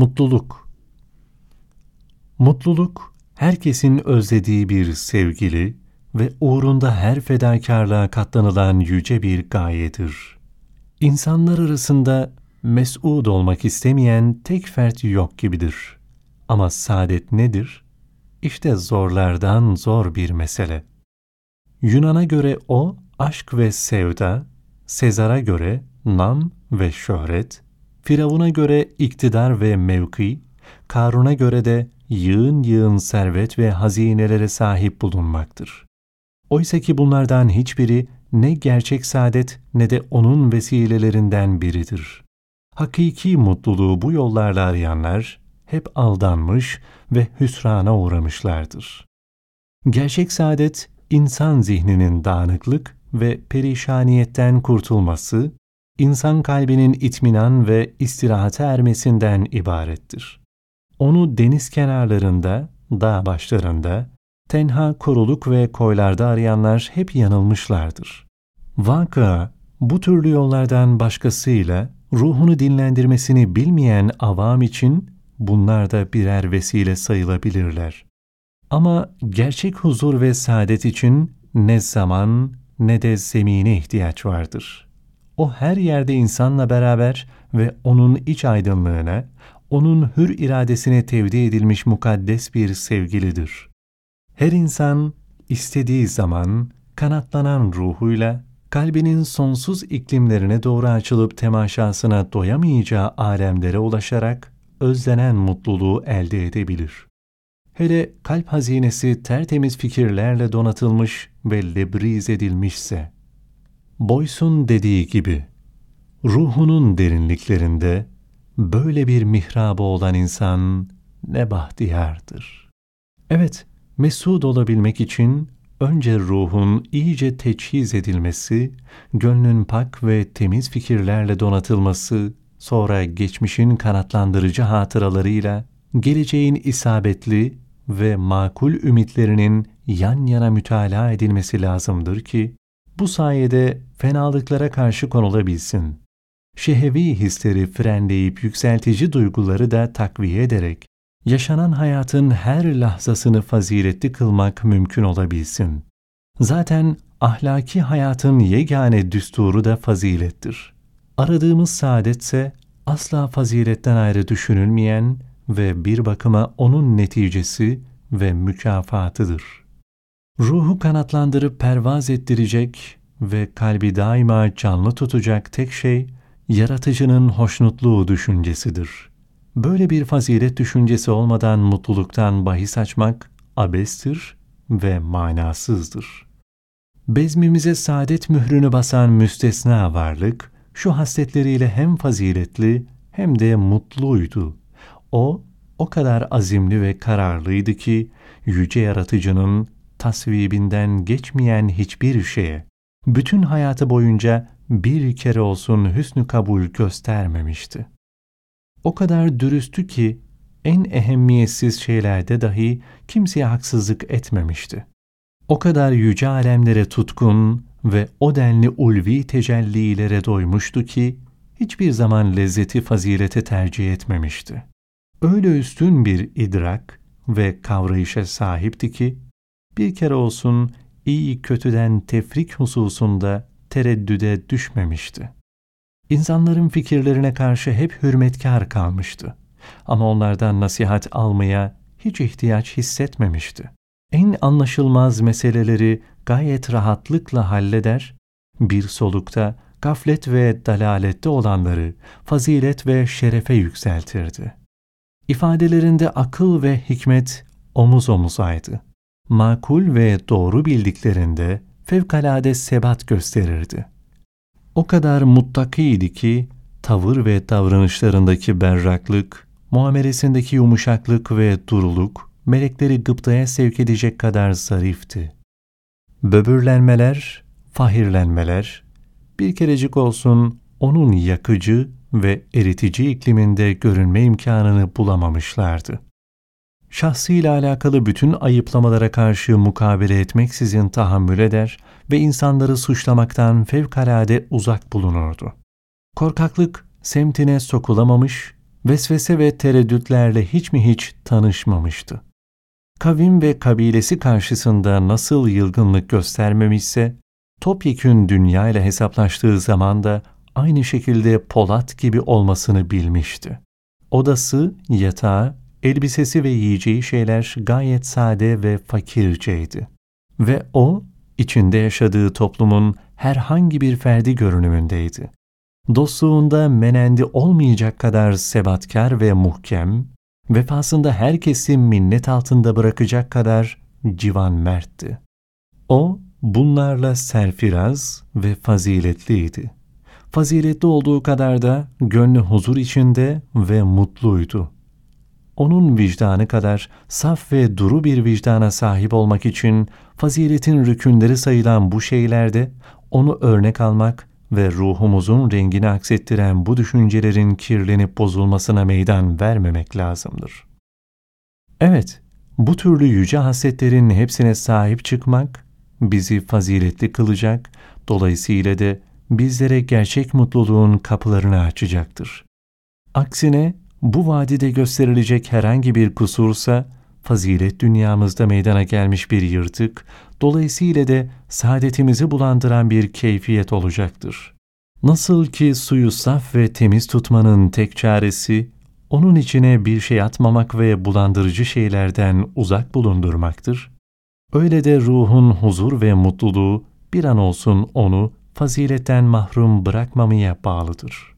Mutluluk Mutluluk, herkesin özlediği bir sevgili ve uğrunda her fedakarlığa katlanılan yüce bir gayedir. İnsanlar arasında mes'ud olmak istemeyen tek fert yok gibidir. Ama saadet nedir? İşte zorlardan zor bir mesele. Yunan'a göre o, aşk ve sevda, Sezar'a göre nam ve şöhret, Firavun'a göre iktidar ve mevki, Karun'a göre de yığın yığın servet ve hazinelere sahip bulunmaktır. Oysa ki bunlardan hiçbiri ne gerçek saadet ne de onun vesilelerinden biridir. Hakiki mutluluğu bu yollarla arayanlar hep aldanmış ve hüsrana uğramışlardır. Gerçek saadet, insan zihninin dağınıklık ve perişaniyetten kurtulması, insan kalbinin itminan ve istirahate ermesinden ibarettir. Onu deniz kenarlarında, dağ başlarında, tenha koruluk ve koylarda arayanlar hep yanılmışlardır. Vaka, bu türlü yollardan başkasıyla ruhunu dinlendirmesini bilmeyen avam için bunlar da birer vesile sayılabilirler. Ama gerçek huzur ve saadet için ne zaman ne de zemine ihtiyaç vardır. O her yerde insanla beraber ve onun iç aydınlığına, onun hür iradesine tevdi edilmiş mukaddes bir sevgilidir. Her insan istediği zaman kanatlanan ruhuyla kalbinin sonsuz iklimlerine doğru açılıp temaşasına doyamayacağı alemlere ulaşarak özlenen mutluluğu elde edebilir. Hele kalp hazinesi tertemiz fikirlerle donatılmış ve lebriz edilmişse, Boysun dediği gibi, ruhunun derinliklerinde böyle bir mihrabı olan insan ne bahtiyardır. Evet, mesud olabilmek için önce ruhun iyice teçhiz edilmesi, gönlün pak ve temiz fikirlerle donatılması, sonra geçmişin kanatlandırıcı hatıralarıyla geleceğin isabetli ve makul ümitlerinin yan yana mütalaa edilmesi lazımdır ki, bu sayede fenalıklara karşı konulabilsin. Şehevi hisleri frenleyip yükseltici duyguları da takviye ederek, yaşanan hayatın her lahzasını faziletli kılmak mümkün olabilsin. Zaten ahlaki hayatın yegane düsturu da fazilettir. Aradığımız saadetse asla faziletten ayrı düşünülmeyen ve bir bakıma onun neticesi ve mükafatıdır. Ruhu kanatlandırıp pervaz ettirecek ve kalbi daima canlı tutacak tek şey, yaratıcının hoşnutluğu düşüncesidir.'' Böyle bir fazilet düşüncesi olmadan mutluluktan bahis açmak abestir ve manasızdır. Bezmimize saadet mührünü basan müstesna varlık, şu hasletleriyle hem faziletli hem de mutluydu. O, o kadar azimli ve kararlıydı ki, yüce yaratıcının tasvibinden geçmeyen hiçbir şeye, bütün hayatı boyunca bir kere olsun hüsnü kabul göstermemişti. O kadar dürüstü ki en ehemmiyetsiz şeylerde dahi kimseye haksızlık etmemişti. O kadar yüce alemlere tutkun ve o denli ulvi tecellilere doymuştu ki hiçbir zaman lezzeti fazilete tercih etmemişti. Öyle üstün bir idrak ve kavrayışa sahipti ki bir kere olsun iyi kötüden tefrik hususunda tereddüde düşmemişti. İnsanların fikirlerine karşı hep hürmetkar kalmıştı. Ama onlardan nasihat almaya hiç ihtiyaç hissetmemişti. En anlaşılmaz meseleleri gayet rahatlıkla halleder, bir solukta gaflet ve dalalette olanları fazilet ve şerefe yükseltirdi. İfadelerinde akıl ve hikmet omuz omuzaydı. Makul ve doğru bildiklerinde fevkalade sebat gösterirdi. O kadar muttakiydi ki tavır ve davranışlarındaki berraklık, muamelesindeki yumuşaklık ve duruluk melekleri gıptaya sevk edecek kadar zarifti. Böbürlenmeler, fahirlenmeler, bir kerecik olsun onun yakıcı ve eritici ikliminde görünme imkanını bulamamışlardı şahsıyla alakalı bütün ayıplamalara karşı mukabele etmeksizin tahammül eder ve insanları suçlamaktan fevkalade uzak bulunurdu. Korkaklık semtine sokulamamış vesvese ve tereddütlerle hiç mi hiç tanışmamıştı. Kavim ve kabilesi karşısında nasıl yılgınlık göstermemişse, topyekün dünya ile hesaplaştığı zaman da aynı şekilde Polat gibi olmasını bilmişti. Odası, yatağı, elbisesi ve yiyeceği şeyler gayet sade ve fakirceydi. Ve o, içinde yaşadığı toplumun herhangi bir ferdi görünümündeydi. Dostluğunda menendi olmayacak kadar sebatkar ve muhkem, vefasında herkesi minnet altında bırakacak kadar civan mertti. O, bunlarla serfiraz ve faziletliydi. Faziletli olduğu kadar da gönlü huzur içinde ve mutluydu. Onun vicdanı kadar saf ve duru bir vicdana sahip olmak için faziletin rükünleri sayılan bu şeylerde onu örnek almak ve ruhumuzun rengini aksettiren bu düşüncelerin kirlenip bozulmasına meydan vermemek lazımdır. Evet, bu türlü yüce hasletlerin hepsine sahip çıkmak bizi faziletli kılacak, dolayısıyla da bizlere gerçek mutluluğun kapılarını açacaktır. Aksine bu vadide gösterilecek herhangi bir kusursa, fazilet dünyamızda meydana gelmiş bir yırtık, dolayısıyla da saadetimizi bulandıran bir keyfiyet olacaktır. Nasıl ki suyu saf ve temiz tutmanın tek çaresi, onun içine bir şey atmamak ve bulandırıcı şeylerden uzak bulundurmaktır. Öyle de ruhun huzur ve mutluluğu bir an olsun onu faziletten mahrum bırakmamaya bağlıdır.